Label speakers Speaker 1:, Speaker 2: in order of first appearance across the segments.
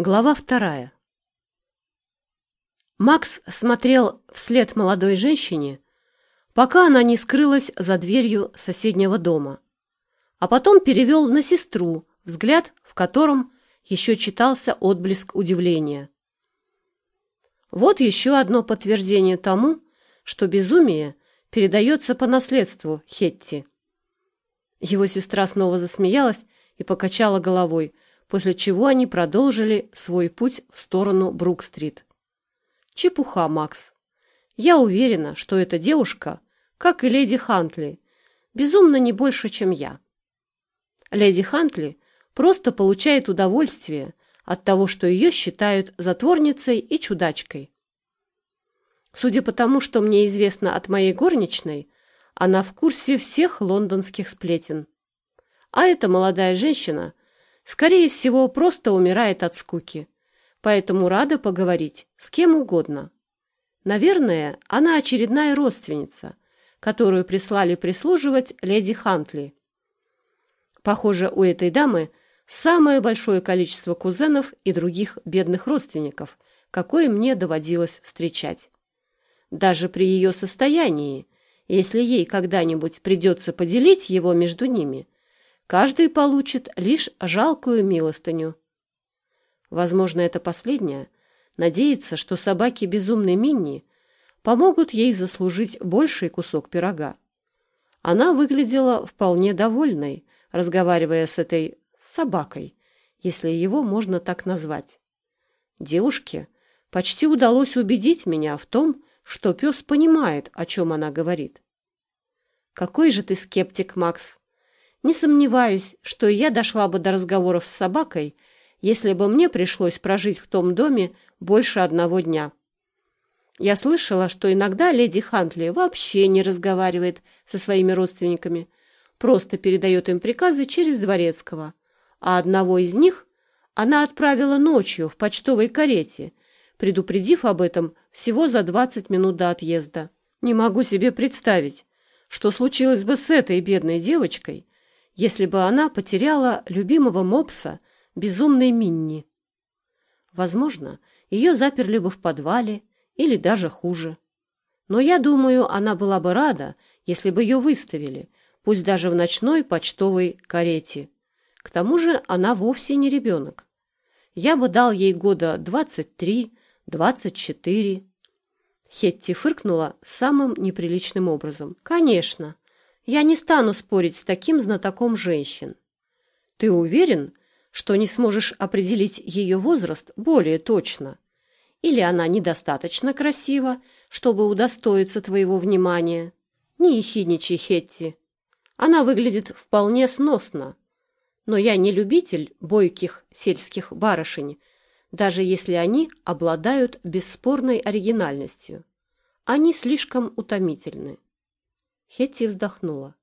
Speaker 1: Глава вторая. Макс смотрел вслед молодой женщине, пока она не скрылась за дверью соседнего дома, а потом перевел на сестру взгляд, в котором еще читался отблеск удивления. Вот еще одно подтверждение тому, что безумие передается по наследству Хетти. Его сестра снова засмеялась и покачала головой – после чего они продолжили свой путь в сторону Брук-стрит. Чепуха, Макс. Я уверена, что эта девушка, как и леди Хантли, безумно не больше, чем я. Леди Хантли просто получает удовольствие от того, что ее считают затворницей и чудачкой. Судя по тому, что мне известно от моей горничной, она в курсе всех лондонских сплетен. А эта молодая женщина Скорее всего, просто умирает от скуки, поэтому рада поговорить с кем угодно. Наверное, она очередная родственница, которую прислали прислуживать леди Хантли. Похоже, у этой дамы самое большое количество кузенов и других бедных родственников, какое мне доводилось встречать. Даже при ее состоянии, если ей когда-нибудь придется поделить его между ними – каждый получит лишь жалкую милостыню. Возможно, это последнее. Надеется, что собаки безумной Минни помогут ей заслужить больший кусок пирога. Она выглядела вполне довольной, разговаривая с этой собакой, если его можно так назвать. Девушке почти удалось убедить меня в том, что пес понимает, о чем она говорит. «Какой же ты скептик, Макс!» Не сомневаюсь, что я дошла бы до разговоров с собакой, если бы мне пришлось прожить в том доме больше одного дня. Я слышала, что иногда леди Хантли вообще не разговаривает со своими родственниками, просто передает им приказы через дворецкого, а одного из них она отправила ночью в почтовой карете, предупредив об этом всего за 20 минут до отъезда. Не могу себе представить, что случилось бы с этой бедной девочкой, если бы она потеряла любимого мопса, безумной Минни. Возможно, ее заперли бы в подвале или даже хуже. Но я думаю, она была бы рада, если бы ее выставили, пусть даже в ночной почтовой карете. К тому же она вовсе не ребенок. Я бы дал ей года двадцать три, двадцать четыре. Хетти фыркнула самым неприличным образом. «Конечно, я не стану спорить с таким знатоком женщин. Ты уверен, что не сможешь определить ее возраст более точно? Или она недостаточно красива, чтобы удостоиться твоего внимания? Не ехидничай, Хетти. Она выглядит вполне сносно. Но я не любитель бойких сельских барышень, даже если они обладают бесспорной оригинальностью. Они слишком утомительны. Хетти вздохнула.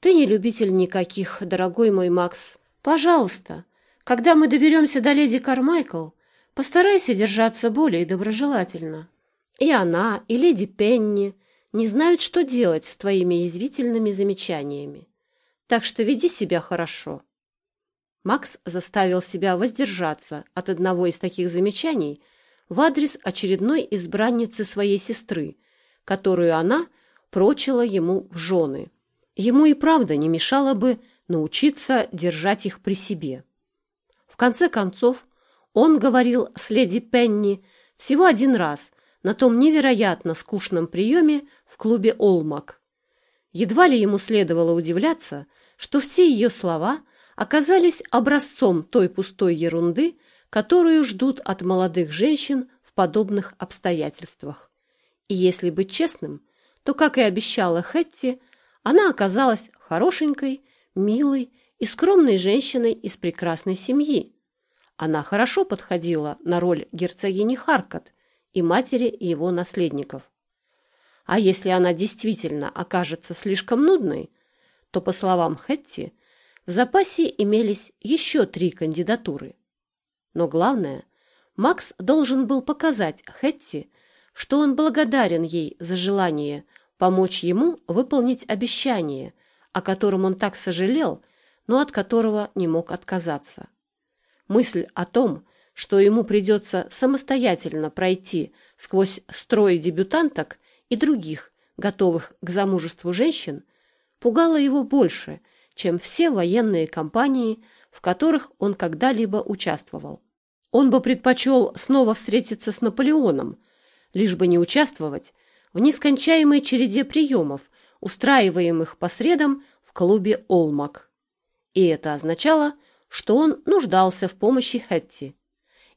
Speaker 1: «Ты не любитель никаких, дорогой мой Макс. Пожалуйста, когда мы доберемся до леди Кармайкл, постарайся держаться более доброжелательно. И она, и леди Пенни не знают, что делать с твоими язвительными замечаниями. Так что веди себя хорошо». Макс заставил себя воздержаться от одного из таких замечаний в адрес очередной избранницы своей сестры, которую она – прочила ему в жены. Ему и правда не мешало бы научиться держать их при себе. В конце концов, он говорил с леди Пенни всего один раз на том невероятно скучном приеме в клубе «Олмак». Едва ли ему следовало удивляться, что все ее слова оказались образцом той пустой ерунды, которую ждут от молодых женщин в подобных обстоятельствах. И если быть честным, то, как и обещала Хэтти, она оказалась хорошенькой, милой и скромной женщиной из прекрасной семьи. Она хорошо подходила на роль герцогини Харкот и матери его наследников. А если она действительно окажется слишком нудной, то, по словам Хэтти, в запасе имелись еще три кандидатуры. Но главное, Макс должен был показать Хэтти, что он благодарен ей за желание помочь ему выполнить обещание, о котором он так сожалел, но от которого не мог отказаться. Мысль о том, что ему придется самостоятельно пройти сквозь строй дебютанток и других, готовых к замужеству женщин, пугала его больше, чем все военные кампании, в которых он когда-либо участвовал. Он бы предпочел снова встретиться с Наполеоном, лишь бы не участвовать в нескончаемой череде приемов, устраиваемых по средам в клубе «Олмак». И это означало, что он нуждался в помощи Хэтти.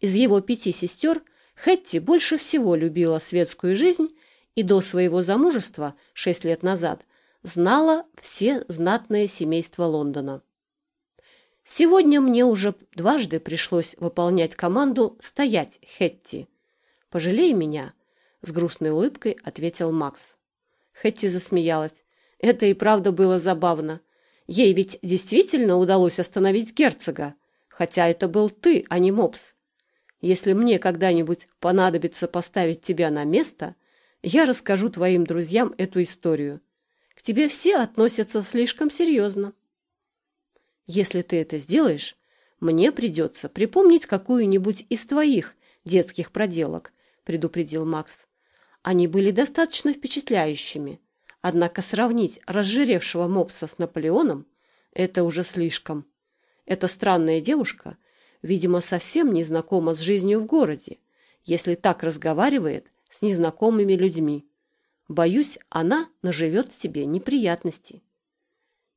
Speaker 1: Из его пяти сестер Хэтти больше всего любила светскую жизнь и до своего замужества, шесть лет назад, знала все знатные семейства Лондона. Сегодня мне уже дважды пришлось выполнять команду «стоять, Хэтти». «Пожалей меня», — с грустной улыбкой ответил Макс. Хэтти засмеялась. Это и правда было забавно. Ей ведь действительно удалось остановить герцога, хотя это был ты, а не Мопс. Если мне когда-нибудь понадобится поставить тебя на место, я расскажу твоим друзьям эту историю. К тебе все относятся слишком серьезно. Если ты это сделаешь, мне придется припомнить какую-нибудь из твоих детских проделок, предупредил Макс. Они были достаточно впечатляющими, однако сравнить разжиревшего мопса с Наполеоном – это уже слишком. Эта странная девушка, видимо, совсем не знакома с жизнью в городе, если так разговаривает с незнакомыми людьми. Боюсь, она наживет себе неприятности.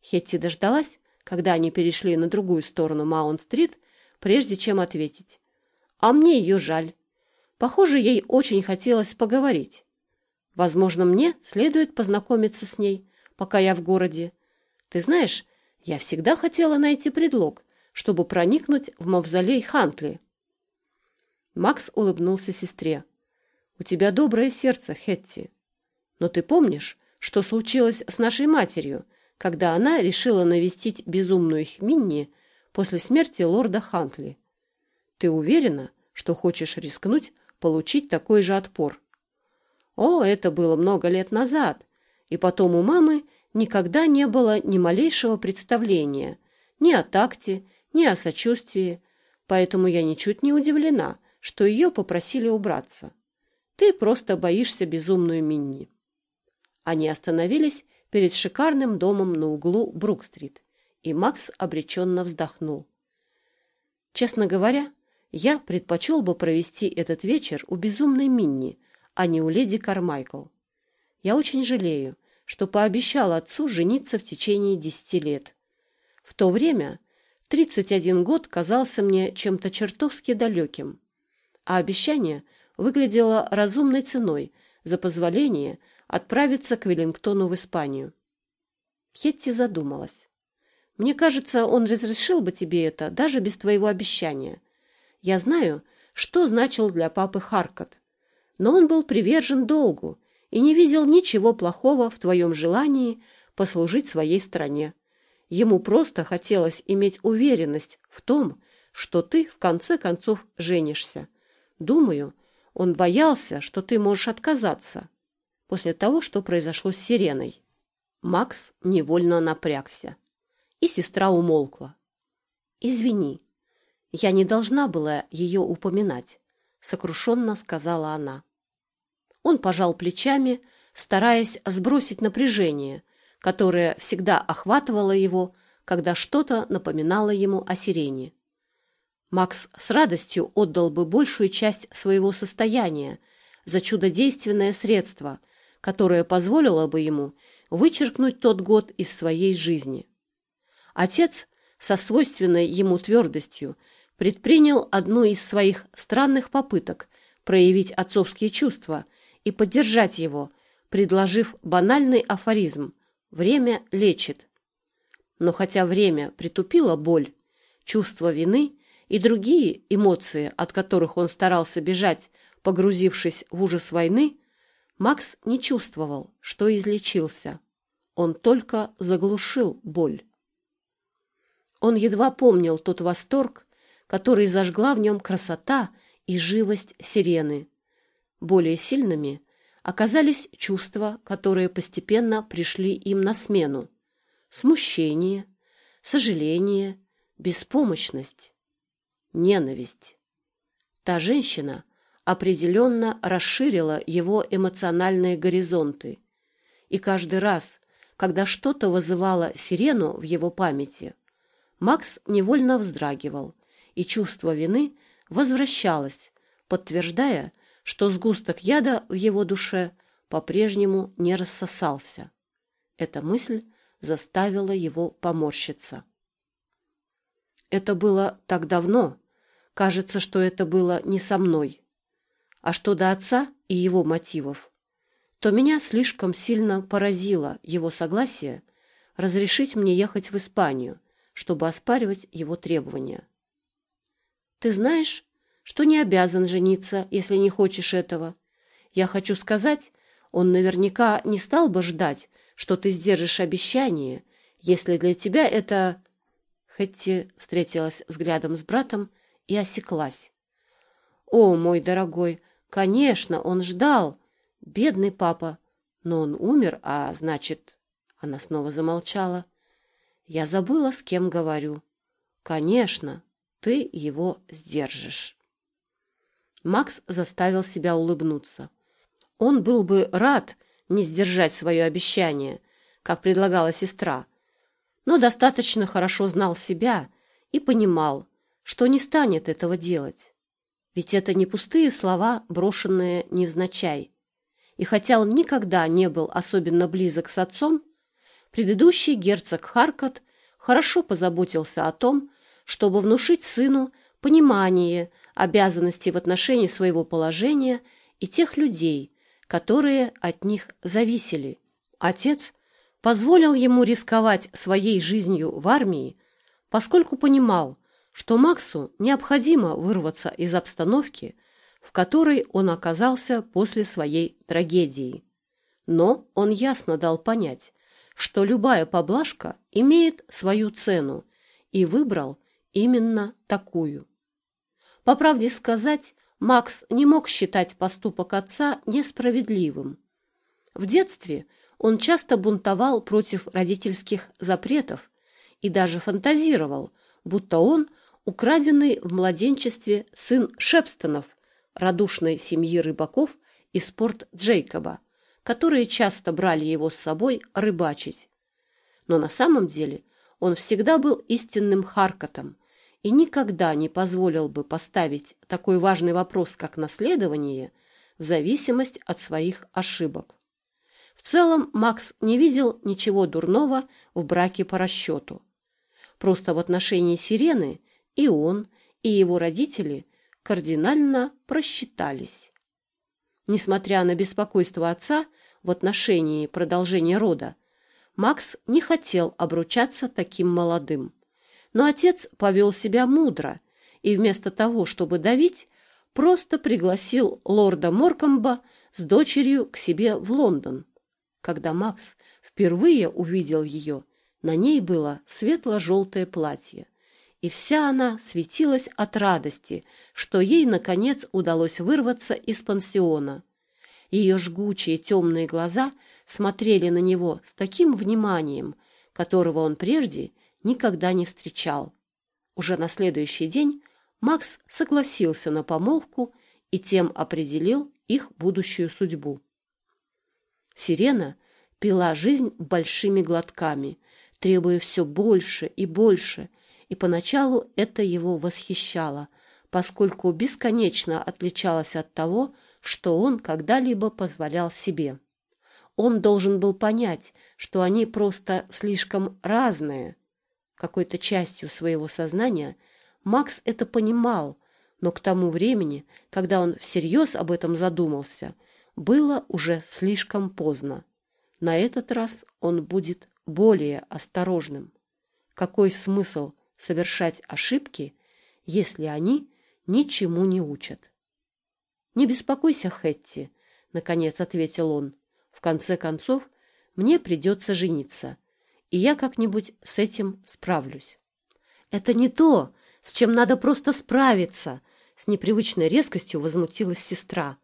Speaker 1: Хетти дождалась, когда они перешли на другую сторону Маунт-стрит, прежде чем ответить. А мне ее жаль. Похоже, ей очень хотелось поговорить. Возможно, мне следует познакомиться с ней, пока я в городе. Ты знаешь, я всегда хотела найти предлог, чтобы проникнуть в мавзолей Хантли. Макс улыбнулся сестре. «У тебя доброе сердце, Хетти. Но ты помнишь, что случилось с нашей матерью, когда она решила навестить безумную Хминни после смерти лорда Хантли? Ты уверена, что хочешь рискнуть получить такой же отпор. О, это было много лет назад, и потом у мамы никогда не было ни малейшего представления ни о такте, ни о сочувствии, поэтому я ничуть не удивлена, что ее попросили убраться. Ты просто боишься безумную Минни. Они остановились перед шикарным домом на углу Брук-стрит, и Макс обреченно вздохнул. Честно говоря, я предпочел бы провести этот вечер у безумной Минни, а не у леди Кармайкл. Я очень жалею, что пообещал отцу жениться в течение десяти лет. В то время 31 год казался мне чем-то чертовски далеким, а обещание выглядело разумной ценой за позволение отправиться к Веллингтону в Испанию. Хетти задумалась. «Мне кажется, он разрешил бы тебе это даже без твоего обещания. Я знаю, что значил для папы Харкот, но он был привержен долгу и не видел ничего плохого в твоем желании послужить своей стране. Ему просто хотелось иметь уверенность в том, что ты в конце концов женишься. Думаю, он боялся, что ты можешь отказаться после того, что произошло с Сиреной. Макс невольно напрягся, и сестра умолкла. «Извини, я не должна была ее упоминать, сокрушенно сказала она. Он пожал плечами, стараясь сбросить напряжение, которое всегда охватывало его, когда что-то напоминало ему о сирене. Макс с радостью отдал бы большую часть своего состояния за чудодейственное средство, которое позволило бы ему вычеркнуть тот год из своей жизни. Отец со свойственной ему твердостью предпринял одну из своих странных попыток проявить отцовские чувства и поддержать его, предложив банальный афоризм «время лечит». Но хотя время притупило боль, чувство вины и другие эмоции, от которых он старался бежать, погрузившись в ужас войны, Макс не чувствовал, что излечился. Он только заглушил боль. Он едва помнил тот восторг, который зажгла в нем красота и живость сирены. Более сильными оказались чувства, которые постепенно пришли им на смену. Смущение, сожаление, беспомощность. ненависть. Та женщина определенно расширила его эмоциональные горизонты. И каждый раз, когда что-то вызывало сирену в его памяти, Макс невольно вздрагивал, и чувство вины возвращалось, подтверждая, что сгусток яда в его душе по-прежнему не рассосался. Эта мысль заставила его поморщиться. Это было так давно. Кажется, что это было не со мной. А что до отца и его мотивов, то меня слишком сильно поразило его согласие разрешить мне ехать в Испанию, чтобы оспаривать его требования. Ты знаешь, что не обязан жениться, если не хочешь этого. Я хочу сказать, он наверняка не стал бы ждать, что ты сдержишь обещание, если для тебя это...» Хэтти встретилась взглядом с братом и осеклась. «О, мой дорогой, конечно, он ждал. Бедный папа. Но он умер, а значит...» Она снова замолчала. «Я забыла, с кем говорю. Конечно, ты его сдержишь. Макс заставил себя улыбнуться. Он был бы рад не сдержать свое обещание, как предлагала сестра, но достаточно хорошо знал себя и понимал, что не станет этого делать. Ведь это не пустые слова, брошенные невзначай. И хотя он никогда не был особенно близок с отцом, предыдущий герцог Харкот хорошо позаботился о том, чтобы внушить сыну понимание обязанностей в отношении своего положения и тех людей, которые от них зависели. Отец позволил ему рисковать своей жизнью в армии, поскольку понимал, что Максу необходимо вырваться из обстановки, в которой он оказался после своей трагедии. Но он ясно дал понять, что любая поблажка имеет свою цену, и выбрал именно такую. По правде сказать, Макс не мог считать поступок отца несправедливым. В детстве он часто бунтовал против родительских запретов и даже фантазировал, будто он украденный в младенчестве сын Шепстонов, радушной семьи рыбаков из порт Джейкоба, которые часто брали его с собой рыбачить. Но на самом деле он всегда был истинным Харкотом, и никогда не позволил бы поставить такой важный вопрос, как наследование, в зависимость от своих ошибок. В целом Макс не видел ничего дурного в браке по расчету. Просто в отношении Сирены и он, и его родители кардинально просчитались. Несмотря на беспокойство отца в отношении продолжения рода, Макс не хотел обручаться таким молодым. Но отец повел себя мудро и вместо того, чтобы давить, просто пригласил лорда Моркомба с дочерью к себе в Лондон. Когда Макс впервые увидел ее, на ней было светло-желтое платье, и вся она светилась от радости, что ей, наконец, удалось вырваться из пансиона. Ее жгучие темные глаза смотрели на него с таким вниманием, которого он прежде никогда не встречал. Уже на следующий день Макс согласился на помолвку и тем определил их будущую судьбу. Сирена пила жизнь большими глотками, требуя все больше и больше, и поначалу это его восхищало, поскольку бесконечно отличалось от того, что он когда-либо позволял себе. Он должен был понять, что они просто слишком разные, какой-то частью своего сознания Макс это понимал, но к тому времени, когда он всерьез об этом задумался, было уже слишком поздно. На этот раз он будет более осторожным. Какой смысл совершать ошибки, если они ничему не учат? «Не беспокойся, Хэтти», — наконец ответил он. «В конце концов, мне придется жениться и я как-нибудь с этим справлюсь. Это не то, с чем надо просто справиться, с непривычной резкостью возмутилась сестра.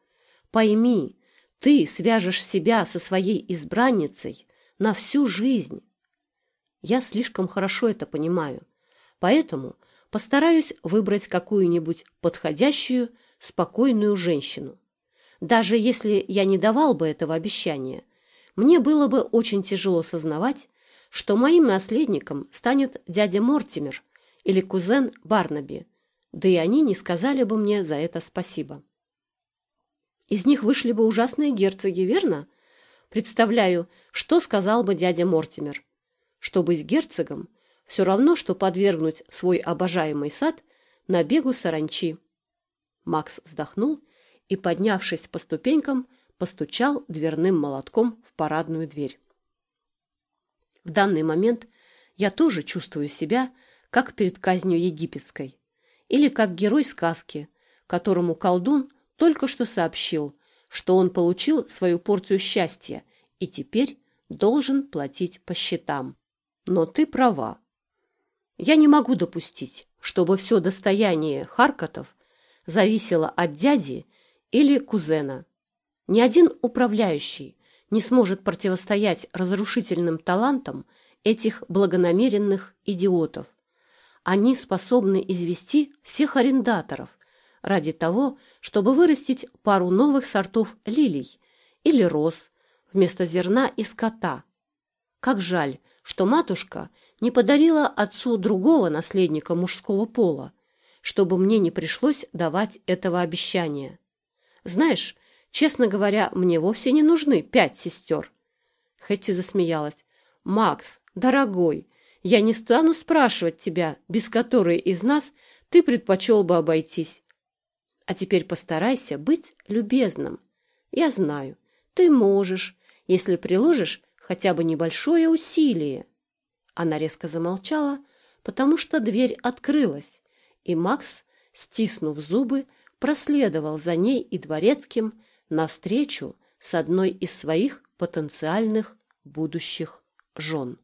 Speaker 1: Пойми, ты свяжешь себя со своей избранницей на всю жизнь. Я слишком хорошо это понимаю, поэтому постараюсь выбрать какую-нибудь подходящую, спокойную женщину. Даже если я не давал бы этого обещания, мне было бы очень тяжело сознавать, что моим наследником станет дядя Мортимер или кузен Барнаби, да и они не сказали бы мне за это спасибо. Из них вышли бы ужасные герцоги, верно? Представляю, что сказал бы дядя Мортимер. Что быть герцогом – все равно, что подвергнуть свой обожаемый сад набегу саранчи. Макс вздохнул и, поднявшись по ступенькам, постучал дверным молотком в парадную дверь. В данный момент я тоже чувствую себя, как перед казнью египетской, или как герой сказки, которому колдун только что сообщил, что он получил свою порцию счастья и теперь должен платить по счетам. Но ты права. Я не могу допустить, чтобы все достояние Харкотов зависело от дяди или кузена. Ни один управляющий не сможет противостоять разрушительным талантам этих благонамеренных идиотов. Они способны извести всех арендаторов, ради того, чтобы вырастить пару новых сортов лилий или роз вместо зерна и скота. Как жаль, что матушка не подарила отцу другого наследника мужского пола, чтобы мне не пришлось давать этого обещания. Знаешь, честно говоря, мне вовсе не нужны пять сестер. Хэтти засмеялась. «Макс, дорогой, я не стану спрашивать тебя, без которой из нас ты предпочел бы обойтись. А теперь постарайся быть любезным. Я знаю, ты можешь, если приложишь хотя бы небольшое усилие. Она резко замолчала, потому что дверь открылась, и Макс, стиснув зубы, проследовал за ней и дворецким навстречу с одной из своих потенциальных будущих жен.